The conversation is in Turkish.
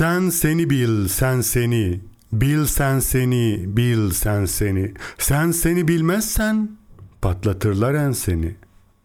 Sen seni bil, sen seni. Bil sen seni, bil sen seni. Sen seni bilmezsen patlatırlar en seni.